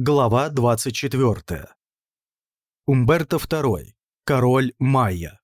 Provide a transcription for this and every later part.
Глава 24. Умберто II. Король Майя.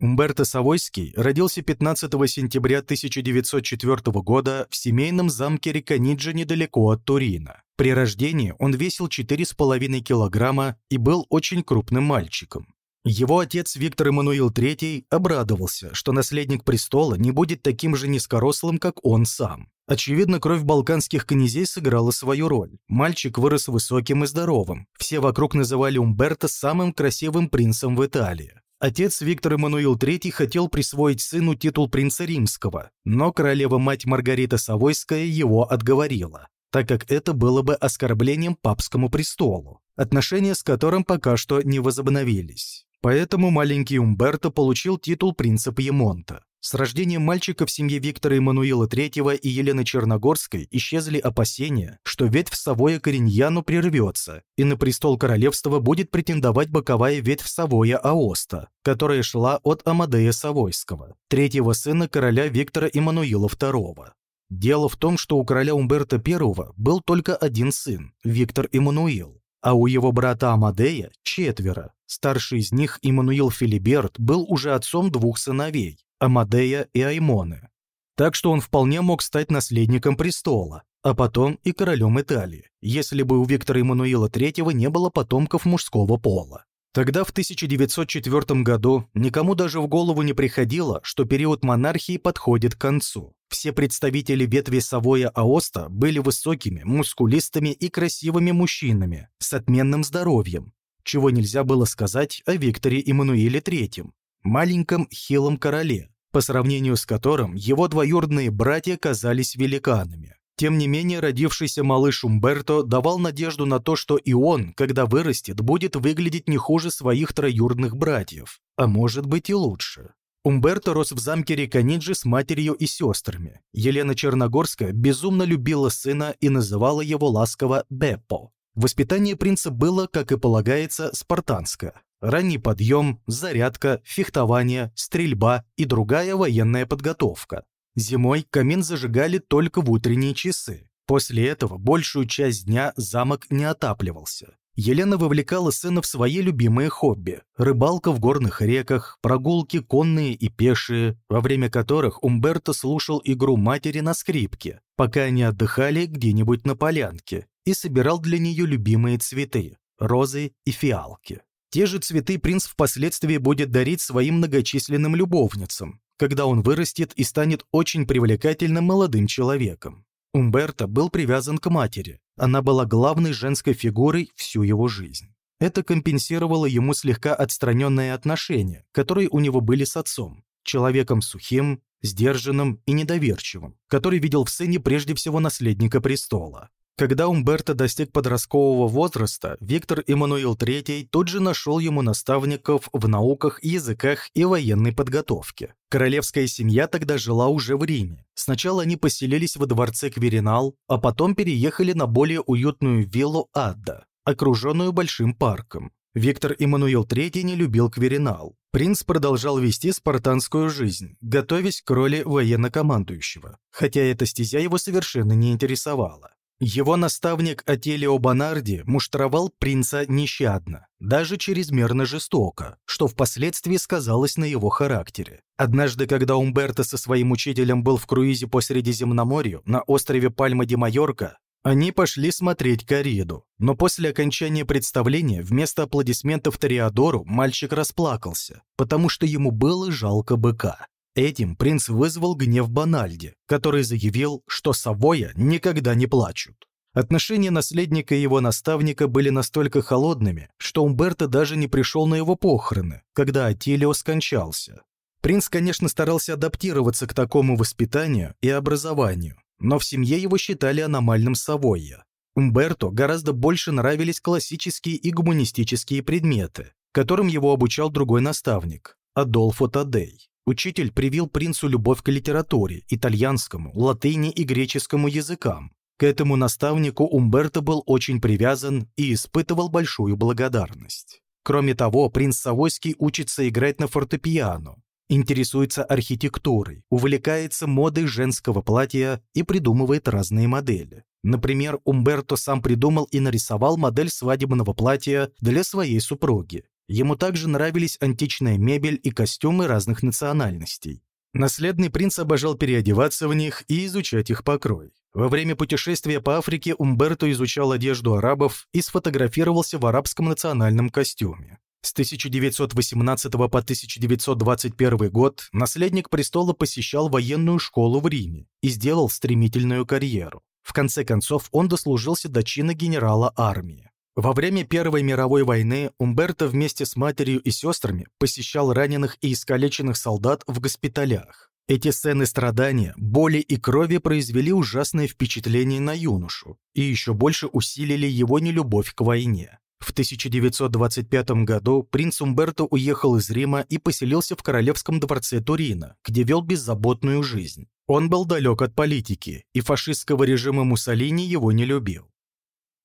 Умберто Савойский родился 15 сентября 1904 года в семейном замке Риканиджа недалеко от Турина. При рождении он весил 4,5 килограмма и был очень крупным мальчиком. Его отец Виктор Эммануил III обрадовался, что наследник престола не будет таким же низкорослым, как он сам. Очевидно, кровь балканских князей сыграла свою роль. Мальчик вырос высоким и здоровым. Все вокруг называли Умберто самым красивым принцем в Италии. Отец Виктор Эммануил III хотел присвоить сыну титул принца римского, но королева-мать Маргарита Савойская его отговорила, так как это было бы оскорблением папскому престолу, отношения с которым пока что не возобновились. Поэтому маленький Умберто получил титул принца Пьемонта. С рождением мальчика в семье Виктора Эммануила III и Елены Черногорской исчезли опасения, что ветвь Савоя Кореньяну прервется, и на престол королевства будет претендовать боковая ветвь Савоя Аоста, которая шла от Амадея Савойского, третьего сына короля Виктора Эммануила II. Дело в том, что у короля Умберто I был только один сын, Виктор Эммануил, а у его брата Амадея четверо. Старший из них, Иммануил Филиберт, был уже отцом двух сыновей, Амадея и Аймоны. Так что он вполне мог стать наследником престола, а потом и королем Италии, если бы у Виктора Эммануила III не было потомков мужского пола. Тогда, в 1904 году, никому даже в голову не приходило, что период монархии подходит к концу. Все представители ветви Савоя Аоста были высокими, мускулистыми и красивыми мужчинами с отменным здоровьем, чего нельзя было сказать о Викторе Эммануиле III, маленьком хилом короле, по сравнению с которым его двоюродные братья казались великанами. Тем не менее, родившийся малыш Умберто давал надежду на то, что и он, когда вырастет, будет выглядеть не хуже своих троюродных братьев, а может быть и лучше. Умберто рос в замке Риканиджи с матерью и сестрами. Елена Черногорская безумно любила сына и называла его ласково Беппо. Воспитание принца было, как и полагается, спартанское. Ранний подъем, зарядка, фехтование, стрельба и другая военная подготовка. Зимой камин зажигали только в утренние часы. После этого большую часть дня замок не отапливался. Елена вовлекала сына в свои любимые хобби – рыбалка в горных реках, прогулки конные и пешие, во время которых Умберто слушал игру матери на скрипке, пока они отдыхали где-нибудь на полянке, и собирал для нее любимые цветы – розы и фиалки. Те же цветы принц впоследствии будет дарить своим многочисленным любовницам, когда он вырастет и станет очень привлекательным молодым человеком. Умберто был привязан к матери. Она была главной женской фигурой всю его жизнь. Это компенсировало ему слегка отстраненные отношения, которые у него были с отцом, человеком сухим, сдержанным и недоверчивым, который видел в сыне прежде всего наследника престола. Когда Умберто достиг подросткового возраста, Виктор Эммануил III тут же нашел ему наставников в науках, языках и военной подготовке. Королевская семья тогда жила уже в Риме. Сначала они поселились во дворце Кверинал, а потом переехали на более уютную виллу Адда, окруженную большим парком. Виктор Эммануил III не любил Кверинал. Принц продолжал вести спартанскую жизнь, готовясь к роли военно-командующего, хотя эта стезя его совершенно не интересовала. Его наставник Ателио Бонарди муштровал принца нещадно, даже чрезмерно жестоко, что впоследствии сказалось на его характере. Однажды, когда Умберто со своим учителем был в круизе по Средиземноморью на острове Пальма-де-Майорка, они пошли смотреть корриду, но после окончания представления вместо аплодисментов Тореадору мальчик расплакался, потому что ему было жалко быка. Этим принц вызвал гнев Банальди, который заявил, что Савоя никогда не плачут. Отношения наследника и его наставника были настолько холодными, что Умберто даже не пришел на его похороны, когда Атилио скончался. Принц, конечно, старался адаптироваться к такому воспитанию и образованию, но в семье его считали аномальным Савойя. Умберто гораздо больше нравились классические и гуманистические предметы, которым его обучал другой наставник – Адолфо Тадей. Учитель привил принцу любовь к литературе, итальянскому, латыни и греческому языкам. К этому наставнику Умберто был очень привязан и испытывал большую благодарность. Кроме того, принц Савойский учится играть на фортепиано, интересуется архитектурой, увлекается модой женского платья и придумывает разные модели. Например, Умберто сам придумал и нарисовал модель свадебного платья для своей супруги. Ему также нравились античная мебель и костюмы разных национальностей. Наследный принц обожал переодеваться в них и изучать их покрой. Во время путешествия по Африке Умберто изучал одежду арабов и сфотографировался в арабском национальном костюме. С 1918 по 1921 год наследник престола посещал военную школу в Риме и сделал стремительную карьеру. В конце концов, он дослужился до чина генерала армии. Во время Первой мировой войны Умберто вместе с матерью и сестрами посещал раненых и искалеченных солдат в госпиталях. Эти сцены страдания, боли и крови произвели ужасное впечатление на юношу и еще больше усилили его нелюбовь к войне. В 1925 году принц Умберто уехал из Рима и поселился в королевском дворце Турина, где вел беззаботную жизнь. Он был далек от политики, и фашистского режима Муссолини его не любил.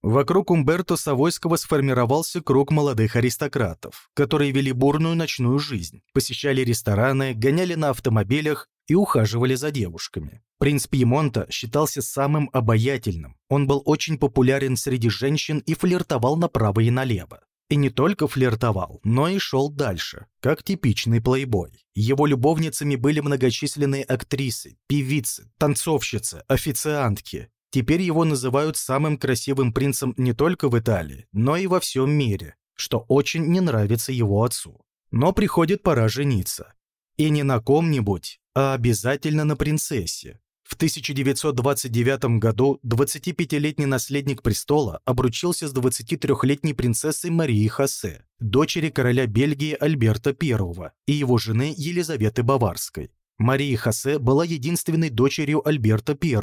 Вокруг Умберто Савойского сформировался круг молодых аристократов, которые вели бурную ночную жизнь, посещали рестораны, гоняли на автомобилях и ухаживали за девушками. Принц Пьемонта считался самым обаятельным. Он был очень популярен среди женщин и флиртовал направо и налево. И не только флиртовал, но и шел дальше, как типичный плейбой. Его любовницами были многочисленные актрисы, певицы, танцовщицы, официантки, Теперь его называют самым красивым принцем не только в Италии, но и во всем мире, что очень не нравится его отцу. Но приходит пора жениться. И не на ком-нибудь, а обязательно на принцессе. В 1929 году 25-летний наследник престола обручился с 23-летней принцессой Марией Хосе, дочери короля Бельгии Альберта I и его жены Елизаветы Баварской. Мария Хосе была единственной дочерью Альберта I,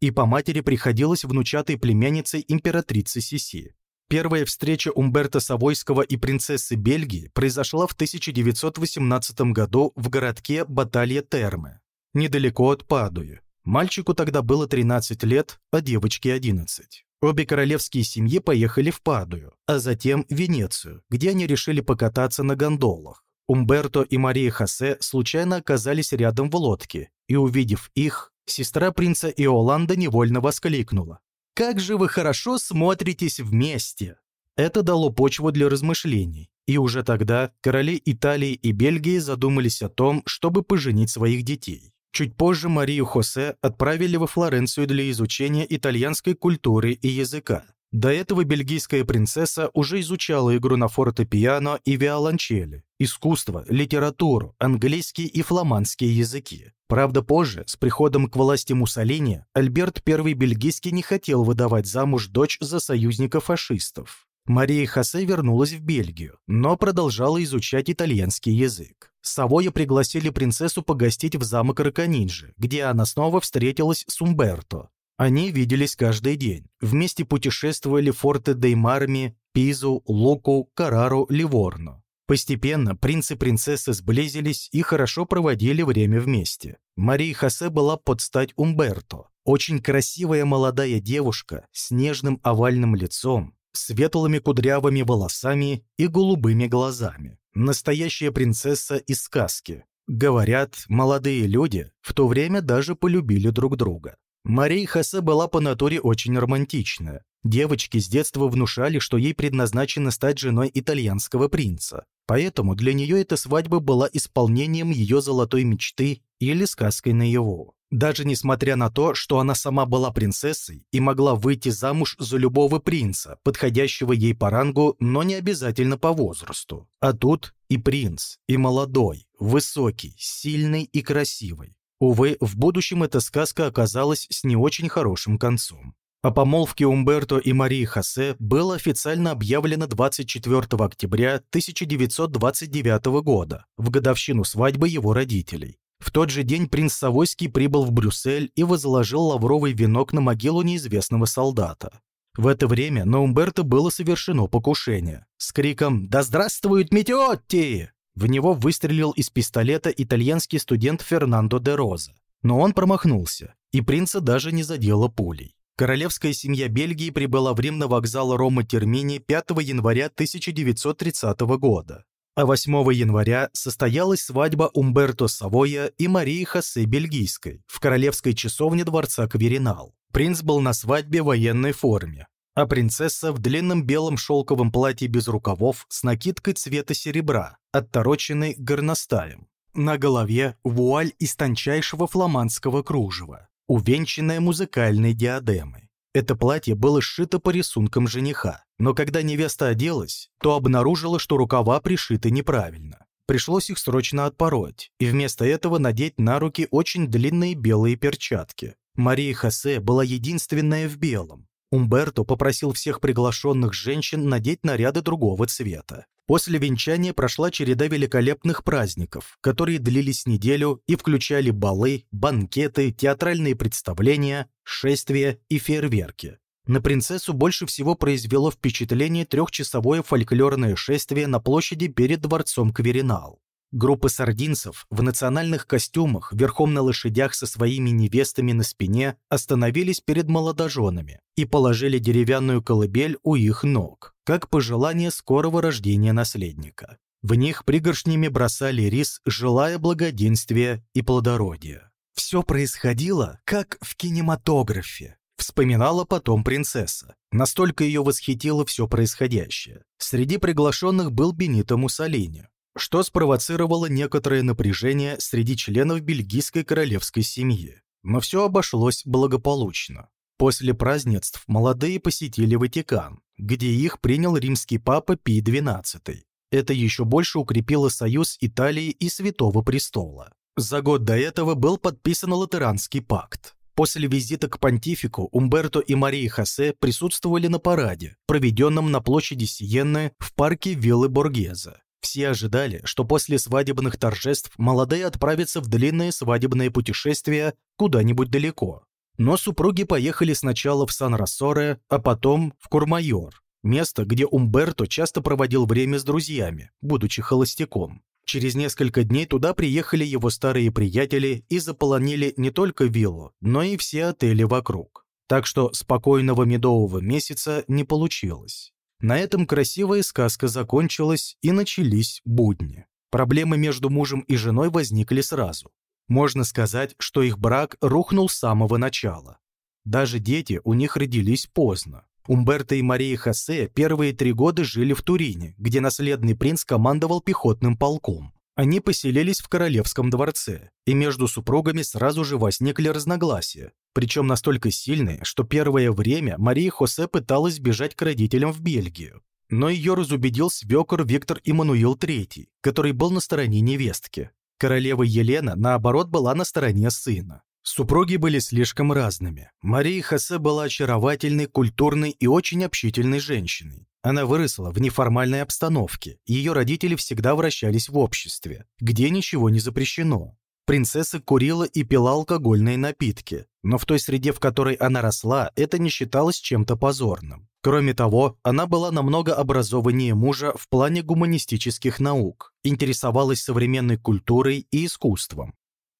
и по матери приходилась внучатой племянницей императрицы Сиси. Первая встреча Умберто Савойского и принцессы Бельгии произошла в 1918 году в городке Баталья-Терме, недалеко от Падуи. Мальчику тогда было 13 лет, а девочке 11. Обе королевские семьи поехали в Падую, а затем в Венецию, где они решили покататься на гондолах. Умберто и Мария Хосе случайно оказались рядом в лодке, и, увидев их, Сестра принца Иоланда невольно воскликнула. «Как же вы хорошо смотритесь вместе!» Это дало почву для размышлений, и уже тогда короли Италии и Бельгии задумались о том, чтобы поженить своих детей. Чуть позже Марию Хосе отправили во Флоренцию для изучения итальянской культуры и языка. До этого бельгийская принцесса уже изучала игру на фортепиано и виолончели, искусство, литературу, английский и фламандские языки. Правда, позже, с приходом к власти Муссолини, Альберт I бельгийский не хотел выдавать замуж дочь за союзника фашистов. Мария Хосе вернулась в Бельгию, но продолжала изучать итальянский язык. Савоя пригласили принцессу погостить в замок Раконинджи, где она снова встретилась с Умберто. Они виделись каждый день, вместе путешествовали форты Деймарми, Пизу, Луку, Карару, Ливорно. Постепенно принц и принцесса сблизились и хорошо проводили время вместе. Мария Хосе была под стать Умберто. Очень красивая молодая девушка с нежным овальным лицом, светлыми кудрявыми волосами и голубыми глазами. Настоящая принцесса из сказки. Говорят, молодые люди в то время даже полюбили друг друга. Мария Хосе была по натуре очень романтичная. Девочки с детства внушали, что ей предназначено стать женой итальянского принца. Поэтому для нее эта свадьба была исполнением ее золотой мечты или сказкой наяву. Даже несмотря на то, что она сама была принцессой и могла выйти замуж за любого принца, подходящего ей по рангу, но не обязательно по возрасту. А тут и принц, и молодой, высокий, сильный и красивый. Увы, в будущем эта сказка оказалась с не очень хорошим концом. О помолвке Умберто и Марии Хосе было официально объявлено 24 октября 1929 года, в годовщину свадьбы его родителей. В тот же день принц Савойский прибыл в Брюссель и возложил лавровый венок на могилу неизвестного солдата. В это время на Умберто было совершено покушение. С криком «Да здравствует Метеотти!» В него выстрелил из пистолета итальянский студент Фернандо де Роза. Но он промахнулся, и принца даже не задело пулей. Королевская семья Бельгии прибыла в Рим на вокзал Рома-Термини 5 января 1930 года. А 8 января состоялась свадьба Умберто Савоя и Марии Хосе Бельгийской в королевской часовне дворца Кверинал. Принц был на свадьбе в военной форме, а принцесса в длинном белом шелковом платье без рукавов с накидкой цвета серебра, оттороченной горностаем. На голове вуаль из тончайшего фламандского кружева, увенчанная музыкальной диадемой. Это платье было сшито по рисункам жениха, но когда невеста оделась, то обнаружила, что рукава пришиты неправильно. Пришлось их срочно отпороть, и вместо этого надеть на руки очень длинные белые перчатки. Мария Хосе была единственная в белом. Умберто попросил всех приглашенных женщин надеть наряды другого цвета. После венчания прошла череда великолепных праздников, которые длились неделю и включали балы, банкеты, театральные представления, шествия и фейерверки. На принцессу больше всего произвело впечатление трехчасовое фольклорное шествие на площади перед дворцом Кверинал. Группы сардинцев в национальных костюмах, верхом на лошадях со своими невестами на спине, остановились перед молодоженами и положили деревянную колыбель у их ног, как пожелание скорого рождения наследника. В них пригоршнями бросали рис, желая благоденствия и плодородия. Все происходило, как в кинематографе. Вспоминала потом принцесса. Настолько ее восхитило все происходящее. Среди приглашенных был Бенито Муссолини, что спровоцировало некоторое напряжение среди членов бельгийской королевской семьи. Но все обошлось благополучно. После празднеств молодые посетили Ватикан, где их принял римский папа Пий XII. Это еще больше укрепило союз Италии и Святого Престола. За год до этого был подписан Латеранский пакт. После визита к понтифику Умберто и Мария Хосе присутствовали на параде, проведенном на площади Сиенны в парке Виллы Боргеза. Все ожидали, что после свадебных торжеств молодые отправятся в длинное свадебное путешествие куда-нибудь далеко. Но супруги поехали сначала в Сан-Рассоре, а потом в Курмайор, место, где Умберто часто проводил время с друзьями, будучи холостяком. Через несколько дней туда приехали его старые приятели и заполонили не только виллу, но и все отели вокруг. Так что спокойного медового месяца не получилось. На этом красивая сказка закончилась и начались будни. Проблемы между мужем и женой возникли сразу. Можно сказать, что их брак рухнул с самого начала. Даже дети у них родились поздно. Умберто и Мария Хосе первые три года жили в Турине, где наследный принц командовал пехотным полком. Они поселились в королевском дворце, и между супругами сразу же возникли разногласия, причем настолько сильные, что первое время Мария Хосе пыталась бежать к родителям в Бельгию. Но ее разубедил свекор Виктор Иммануил III, который был на стороне невестки. Королева Елена, наоборот, была на стороне сына. Супруги были слишком разными. Мария Хосе была очаровательной, культурной и очень общительной женщиной. Она выросла в неформальной обстановке, ее родители всегда вращались в обществе, где ничего не запрещено. Принцесса курила и пила алкогольные напитки, но в той среде, в которой она росла, это не считалось чем-то позорным. Кроме того, она была намного образованнее мужа в плане гуманистических наук, интересовалась современной культурой и искусством.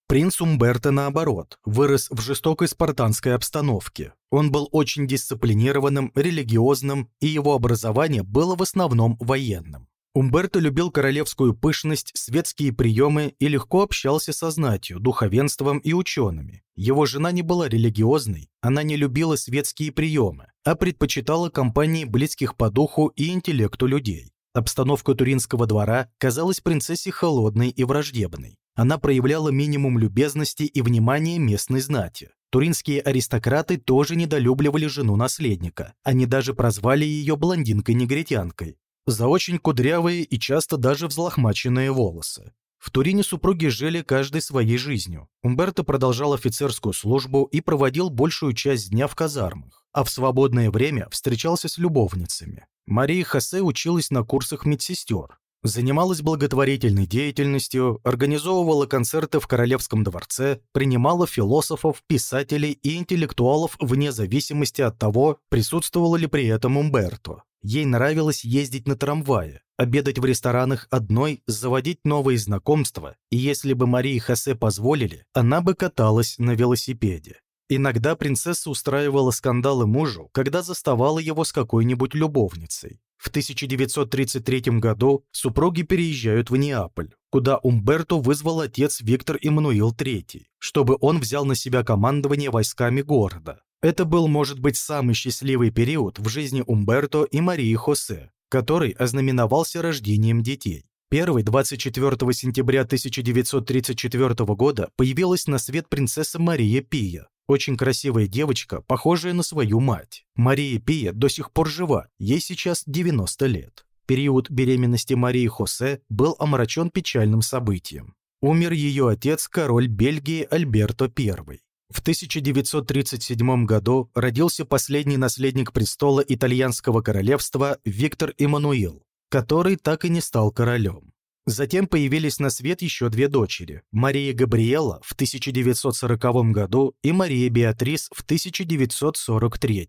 Принц Умберто, наоборот, вырос в жестокой спартанской обстановке. Он был очень дисциплинированным, религиозным, и его образование было в основном военным. Умберто любил королевскую пышность, светские приемы и легко общался со знатью, духовенством и учеными. Его жена не была религиозной, она не любила светские приемы, а предпочитала компании близких по духу и интеллекту людей. Обстановка Туринского двора казалась принцессе холодной и враждебной. Она проявляла минимум любезности и внимания местной знати. Туринские аристократы тоже недолюбливали жену наследника. Они даже прозвали ее блондинкой-негритянкой за очень кудрявые и часто даже взлохмаченные волосы. В Турине супруги жили каждой своей жизнью. Умберто продолжал офицерскую службу и проводил большую часть дня в казармах, а в свободное время встречался с любовницами. Мария Хосе училась на курсах медсестер, Занималась благотворительной деятельностью, организовывала концерты в Королевском дворце, принимала философов, писателей и интеллектуалов вне зависимости от того, присутствовала ли при этом Умберто. Ей нравилось ездить на трамвае, обедать в ресторанах одной, заводить новые знакомства, и если бы Марии Хосе позволили, она бы каталась на велосипеде. Иногда принцесса устраивала скандалы мужу, когда заставала его с какой-нибудь любовницей. В 1933 году супруги переезжают в Неаполь, куда Умберто вызвал отец Виктор Эммануил III, чтобы он взял на себя командование войсками города. Это был, может быть, самый счастливый период в жизни Умберто и Марии Хосе, который ознаменовался рождением детей. Первый, 24 сентября 1934 года, появилась на свет принцесса Мария Пия, очень красивая девочка, похожая на свою мать. Мария Пия до сих пор жива, ей сейчас 90 лет. Период беременности Марии Хосе был омрачен печальным событием. Умер ее отец, король Бельгии Альберто I. В 1937 году родился последний наследник престола итальянского королевства Виктор Эммануил, который так и не стал королем. Затем появились на свет еще две дочери – Мария Габриэла в 1940 году и Мария Беатрис в 1943.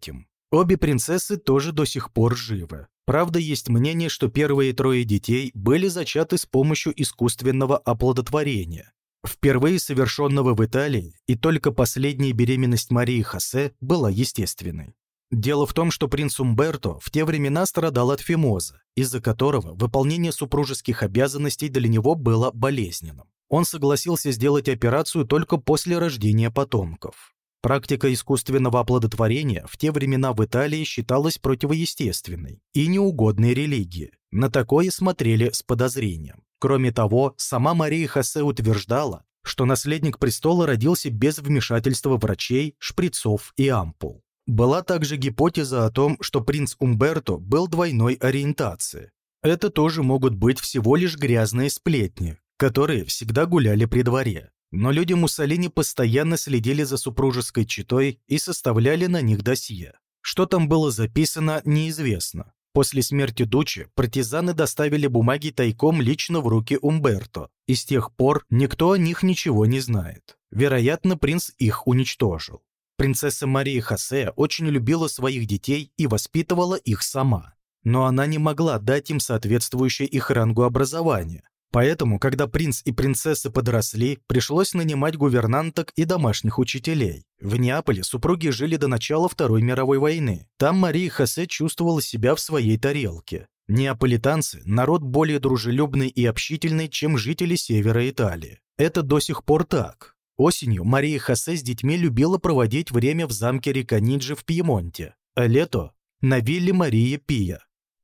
Обе принцессы тоже до сих пор живы. Правда, есть мнение, что первые трое детей были зачаты с помощью искусственного оплодотворения, впервые совершенного в Италии, и только последняя беременность Марии Хосе была естественной. Дело в том, что принц Умберто в те времена страдал от фимоза, из-за которого выполнение супружеских обязанностей для него было болезненным. Он согласился сделать операцию только после рождения потомков. Практика искусственного оплодотворения в те времена в Италии считалась противоестественной и неугодной религии. На такое смотрели с подозрением. Кроме того, сама Мария Хосе утверждала, что наследник престола родился без вмешательства врачей, шприцов и ампул. Была также гипотеза о том, что принц Умберто был двойной ориентации. Это тоже могут быть всего лишь грязные сплетни, которые всегда гуляли при дворе. Но люди Муссолини постоянно следили за супружеской четой и составляли на них досье. Что там было записано, неизвестно. После смерти Дучи партизаны доставили бумаги тайком лично в руки Умберто, и с тех пор никто о них ничего не знает. Вероятно, принц их уничтожил. Принцесса Мария Хосе очень любила своих детей и воспитывала их сама. Но она не могла дать им соответствующее их рангу образования. Поэтому, когда принц и принцесса подросли, пришлось нанимать гувернанток и домашних учителей. В Неаполе супруги жили до начала Второй мировой войны. Там Мария Хосе чувствовала себя в своей тарелке. Неаполитанцы – народ более дружелюбный и общительный, чем жители севера Италии. Это до сих пор так. Осенью Мария Хосе с детьми любила проводить время в замке Риканиджи в Пьемонте, а лето – на вилле Мария Пия,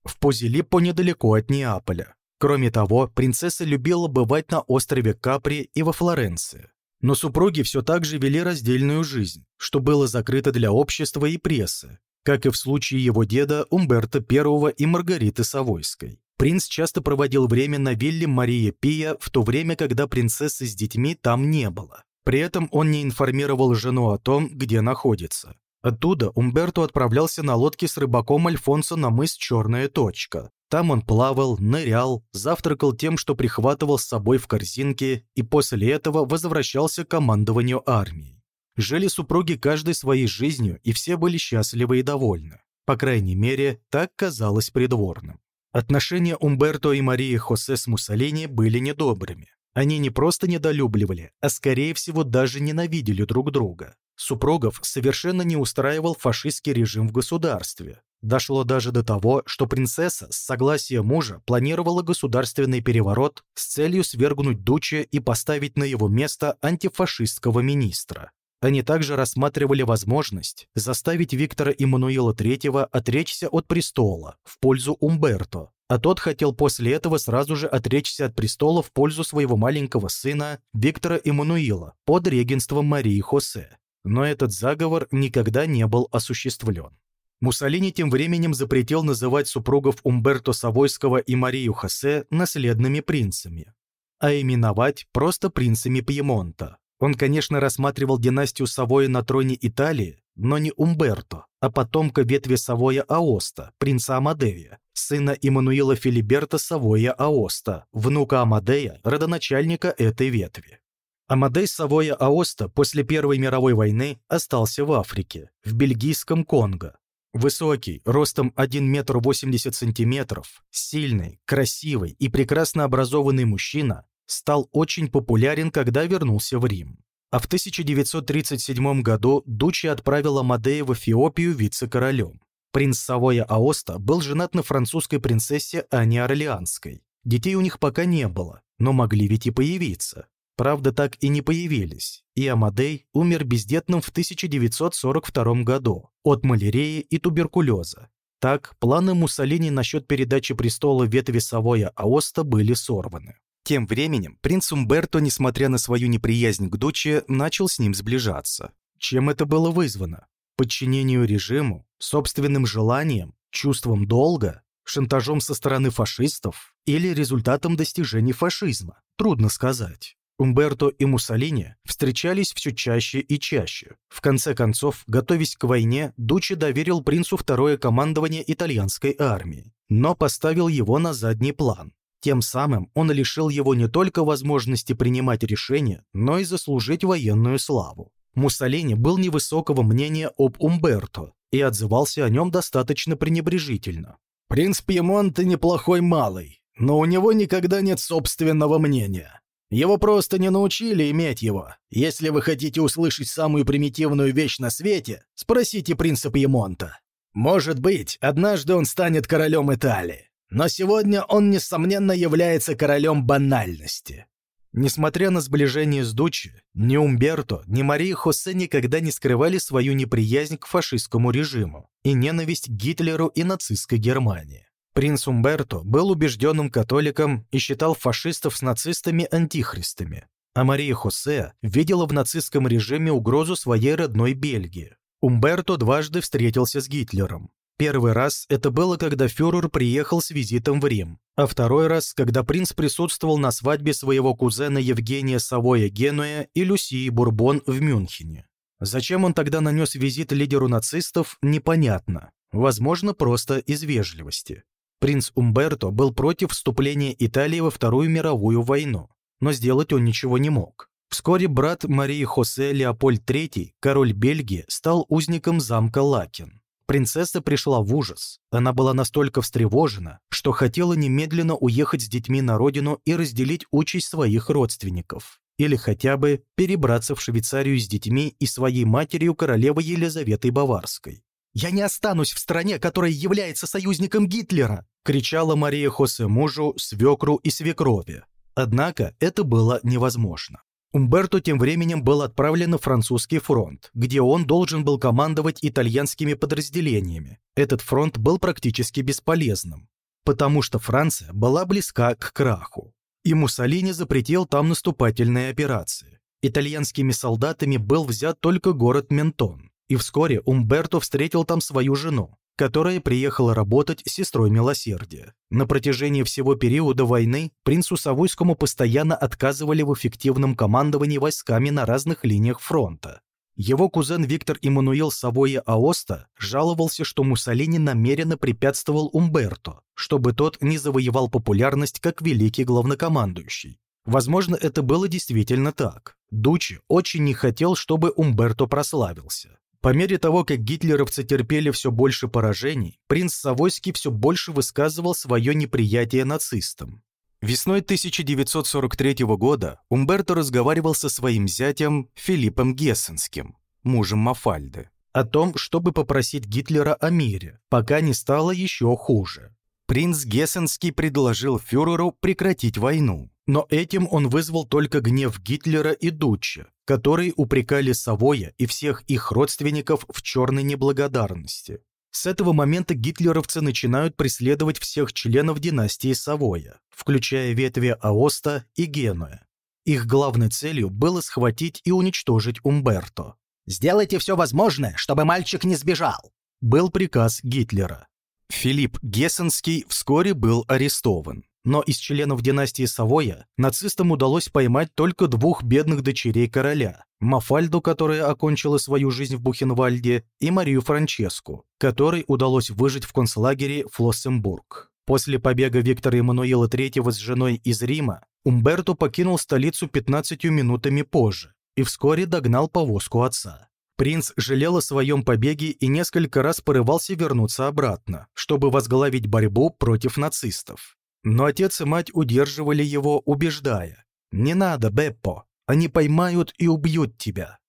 в Позилиппо недалеко от Неаполя. Кроме того, принцесса любила бывать на острове Капри и во Флоренции. Но супруги все так же вели раздельную жизнь, что было закрыто для общества и прессы, как и в случае его деда Умберто I и Маргариты Савойской. Принц часто проводил время на вилле Мария Пия в то время, когда принцессы с детьми там не было. При этом он не информировал жену о том, где находится. Оттуда Умберто отправлялся на лодке с рыбаком Альфонсо на мыс Черная точка. Там он плавал, нырял, завтракал тем, что прихватывал с собой в корзинке, и после этого возвращался к командованию армией. Жили супруги каждой своей жизнью, и все были счастливы и довольны. По крайней мере, так казалось придворным. Отношения Умберто и Марии Хосе с Муссолини были недобрыми. Они не просто недолюбливали, а скорее всего даже ненавидели друг друга. Супругов совершенно не устраивал фашистский режим в государстве. Дошло даже до того, что принцесса с согласия мужа планировала государственный переворот с целью свергнуть Дуче и поставить на его место антифашистского министра. Они также рассматривали возможность заставить Виктора Эммануила III отречься от престола в пользу Умберто, а тот хотел после этого сразу же отречься от престола в пользу своего маленького сына Виктора Эммануила под регенством Марии Хосе. Но этот заговор никогда не был осуществлен. Муссолини тем временем запретил называть супругов Умберто Савойского и Марию Хосе наследными принцами, а именовать просто принцами Пьемонта. Он, конечно, рассматривал династию Савоя на троне Италии, но не Умберто, а потомка ветви Савоя Аоста, принца Амадея, сына Иммануила Филиберта Савоя Аоста, внука Амадея, родоначальника этой ветви. Амадей Савоя Аоста после Первой мировой войны остался в Африке, в бельгийском Конго. Высокий, ростом 1 метр 80 сантиметров, сильный, красивый и прекрасно образованный мужчина стал очень популярен, когда вернулся в Рим. а в 1937 году Дучи отправил Амадея в Эфиопию вице-королем. Принц Савоя Аоста был женат на французской принцессе Ане Орлеанской. Детей у них пока не было, но могли ведь и появиться. Правда, так и не появились, и Амадей умер бездетным в 1942 году от малярии и туберкулеза. Так, планы Муссолини насчет передачи престола ветви Савоя Аоста были сорваны. Тем временем принц Умберто, несмотря на свою неприязнь к Дуче, начал с ним сближаться. Чем это было вызвано? Подчинению режиму, собственным желаниям, чувством долга, шантажом со стороны фашистов или результатом достижений фашизма? Трудно сказать. Умберто и Муссолини встречались все чаще и чаще. В конце концов, готовясь к войне, Дучи доверил принцу второе командование итальянской армии, но поставил его на задний план. Тем самым он лишил его не только возможности принимать решения, но и заслужить военную славу. Муссолини был невысокого мнения об Умберто и отзывался о нем достаточно пренебрежительно. «Принц Пьемонте неплохой малый, но у него никогда нет собственного мнения. Его просто не научили иметь его. Если вы хотите услышать самую примитивную вещь на свете, спросите принца Пьемонта. Может быть, однажды он станет королем Италии. Но сегодня он, несомненно, является королем банальности. Несмотря на сближение с Дучи, ни Умберто, ни Мария Хосе никогда не скрывали свою неприязнь к фашистскому режиму и ненависть к Гитлеру и нацистской Германии. Принц Умберто был убежденным католиком и считал фашистов с нацистами антихристами, а Мария Хосе видела в нацистском режиме угрозу своей родной Бельгии. Умберто дважды встретился с Гитлером. Первый раз это было, когда фюрер приехал с визитом в Рим, а второй раз, когда принц присутствовал на свадьбе своего кузена Евгения Савоя Генуя и Люсии Бурбон в Мюнхене. Зачем он тогда нанес визит лидеру нацистов, непонятно. Возможно, просто из вежливости. Принц Умберто был против вступления Италии во Вторую мировую войну, но сделать он ничего не мог. Вскоре брат Марии Хосе Леопольд III, король Бельгии, стал узником замка Лакен. Принцесса пришла в ужас. Она была настолько встревожена, что хотела немедленно уехать с детьми на родину и разделить участь своих родственников. Или хотя бы перебраться в Швейцарию с детьми и своей матерью королевой Елизаветой Баварской. «Я не останусь в стране, которая является союзником Гитлера!» кричала Мария Хосе мужу, свекру и свекрови. Однако это было невозможно. Умберто тем временем был отправлен на французский фронт, где он должен был командовать итальянскими подразделениями. Этот фронт был практически бесполезным, потому что Франция была близка к краху. И Муссолини запретил там наступательные операции. Итальянскими солдатами был взят только город Ментон, и вскоре Умберто встретил там свою жену, которая приехала работать сестрой милосердия. На протяжении всего периода войны принцу Савойскому постоянно отказывали в эффективном командовании войсками на разных линиях фронта. Его кузен Виктор Иммануил Савоя Аоста жаловался, что Муссолини намеренно препятствовал Умберто, чтобы тот не завоевал популярность как великий главнокомандующий. Возможно, это было действительно так. Дучи очень не хотел, чтобы Умберто прославился. По мере того, как гитлеровцы терпели все больше поражений, принц Савойский все больше высказывал свое неприятие нацистам. Весной 1943 года Умберто разговаривал со своим зятем Филиппом Гессенским, мужем Мафальды, о том, чтобы попросить Гитлера о мире, пока не стало еще хуже. Принц Гессенский предложил фюреру прекратить войну, но этим он вызвал только гнев Гитлера и Дучча, которые упрекали Савоя и всех их родственников в черной неблагодарности. С этого момента гитлеровцы начинают преследовать всех членов династии Савоя, включая ветви Аоста и Генуя. Их главной целью было схватить и уничтожить Умберто. «Сделайте все возможное, чтобы мальчик не сбежал», был приказ Гитлера. Филипп Гессенский вскоре был арестован. Но из членов династии Савоя нацистам удалось поймать только двух бедных дочерей короля – Мафальду, которая окончила свою жизнь в Бухенвальде, и Марию Франческу, которой удалось выжить в концлагере Флоссенбург. После побега Виктора Эммануила III с женой из Рима Умберто покинул столицу 15 минутами позже и вскоре догнал повозку отца. Принц жалел о своем побеге и несколько раз порывался вернуться обратно, чтобы возглавить борьбу против нацистов. Но отец и мать удерживали его, убеждая. «Не надо, Беппо, Они поймают и убьют тебя».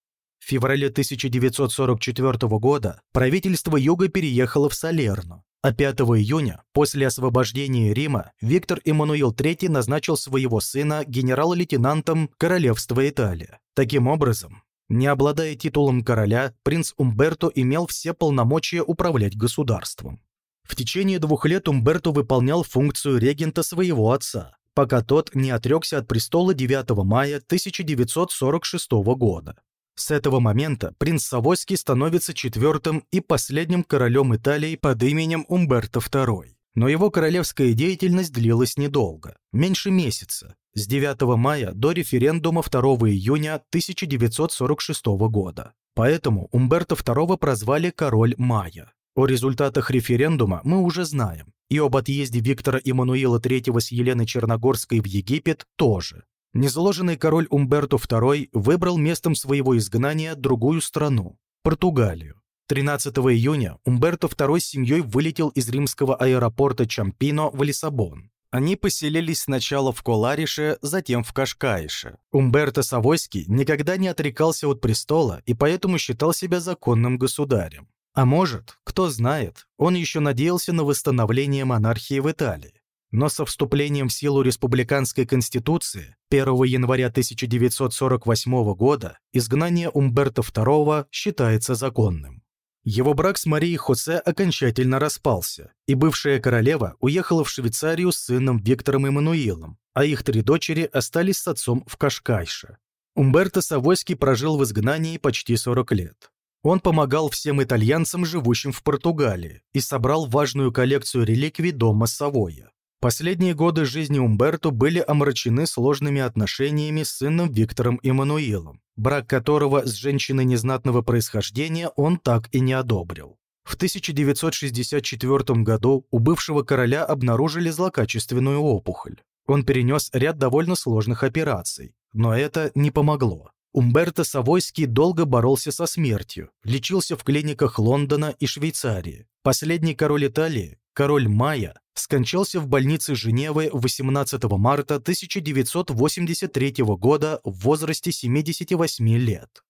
В феврале 1944 года правительство Юга переехало в Салерно, а 5 июня, после освобождения Рима, Виктор Эммануил III назначил своего сына генерал-лейтенантом Королевства Италия. Таким образом, не обладая титулом короля, принц Умберто имел все полномочия управлять государством. В течение двух лет Умберто выполнял функцию регента своего отца, пока тот не отрекся от престола 9 мая 1946 года. С этого момента принц Савойский становится четвертым и последним королем Италии под именем Умберто II. Но его королевская деятельность длилась недолго, меньше месяца, с 9 мая до референдума 2 июня 1946 года. Поэтому Умберто II прозвали «Король Мая». О результатах референдума мы уже знаем, и об отъезде Виктора Эммануила III с Еленой Черногорской в Египет тоже. Незложенный король Умберто II выбрал местом своего изгнания другую страну – Португалию. 13 июня Умберто II с семьей вылетел из римского аэропорта Чампино в Лиссабон. Они поселились сначала в Коларише, затем в Кашкаише. Умберто Савойский никогда не отрекался от престола и поэтому считал себя законным государем. А может, кто знает, он еще надеялся на восстановление монархии в Италии но со вступлением в силу Республиканской Конституции 1 января 1948 года изгнание Умберто II считается законным. Его брак с Марией Хосе окончательно распался, и бывшая королева уехала в Швейцарию с сыном Виктором Эммануилом, а их три дочери остались с отцом в Кашкайше. Умберто Савойский прожил в изгнании почти 40 лет. Он помогал всем итальянцам, живущим в Португалии, и собрал важную коллекцию реликвий дома Савоя. Последние годы жизни Умберто были омрачены сложными отношениями с сыном Виктором Эммануилом, брак которого с женщиной незнатного происхождения он так и не одобрил. В 1964 году у бывшего короля обнаружили злокачественную опухоль. Он перенес ряд довольно сложных операций, но это не помогло. Умберто Савойский долго боролся со смертью, лечился в клиниках Лондона и Швейцарии. Последний король Италии, король Майя, скончался в больнице Женевы 18 марта 1983 года в возрасте 78 лет.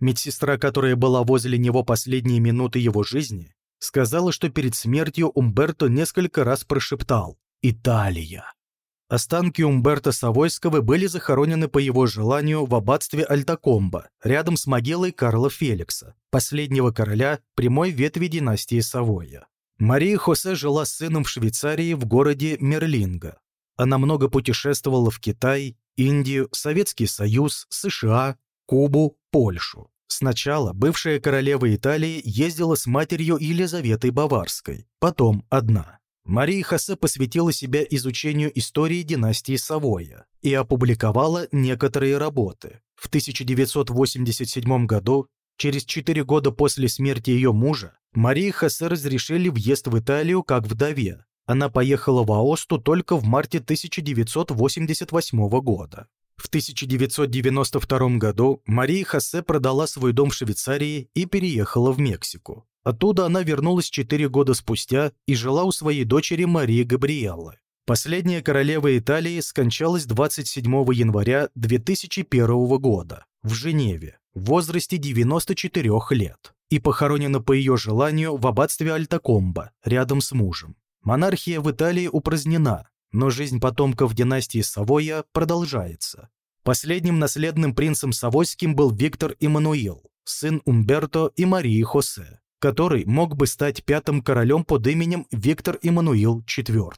Медсестра, которая была возле него последние минуты его жизни, сказала, что перед смертью Умберто несколько раз прошептал «Италия». Останки Умберто Савойского были захоронены по его желанию в аббатстве Альтакомбо, рядом с могилой Карла Феликса, последнего короля прямой ветви династии Савоя. Мария Хосе жила с сыном в Швейцарии в городе Мерлинга. Она много путешествовала в Китай, Индию, Советский Союз, США, Кубу, Польшу. Сначала бывшая королева Италии ездила с матерью Елизаветой Баварской, потом одна. Мария Хосе посвятила себя изучению истории династии Савоя и опубликовала некоторые работы. В 1987 году Через четыре года после смерти ее мужа Марии Хосе разрешили въезд в Италию как вдове. Она поехала в Аосту только в марте 1988 года. В 1992 году Мария Хосе продала свой дом в Швейцарии и переехала в Мексику. Оттуда она вернулась четыре года спустя и жила у своей дочери Марии Габриэллы. Последняя королева Италии скончалась 27 января 2001 года в Женеве в возрасте 94 лет и похоронена по ее желанию в аббатстве Альтакомба рядом с мужем. Монархия в Италии упразднена, но жизнь потомков династии Савоя продолжается. Последним наследным принцем Савойским был Виктор Эммануил, сын Умберто и Марии Хосе, который мог бы стать пятым королем под именем Виктор Эммануил IV.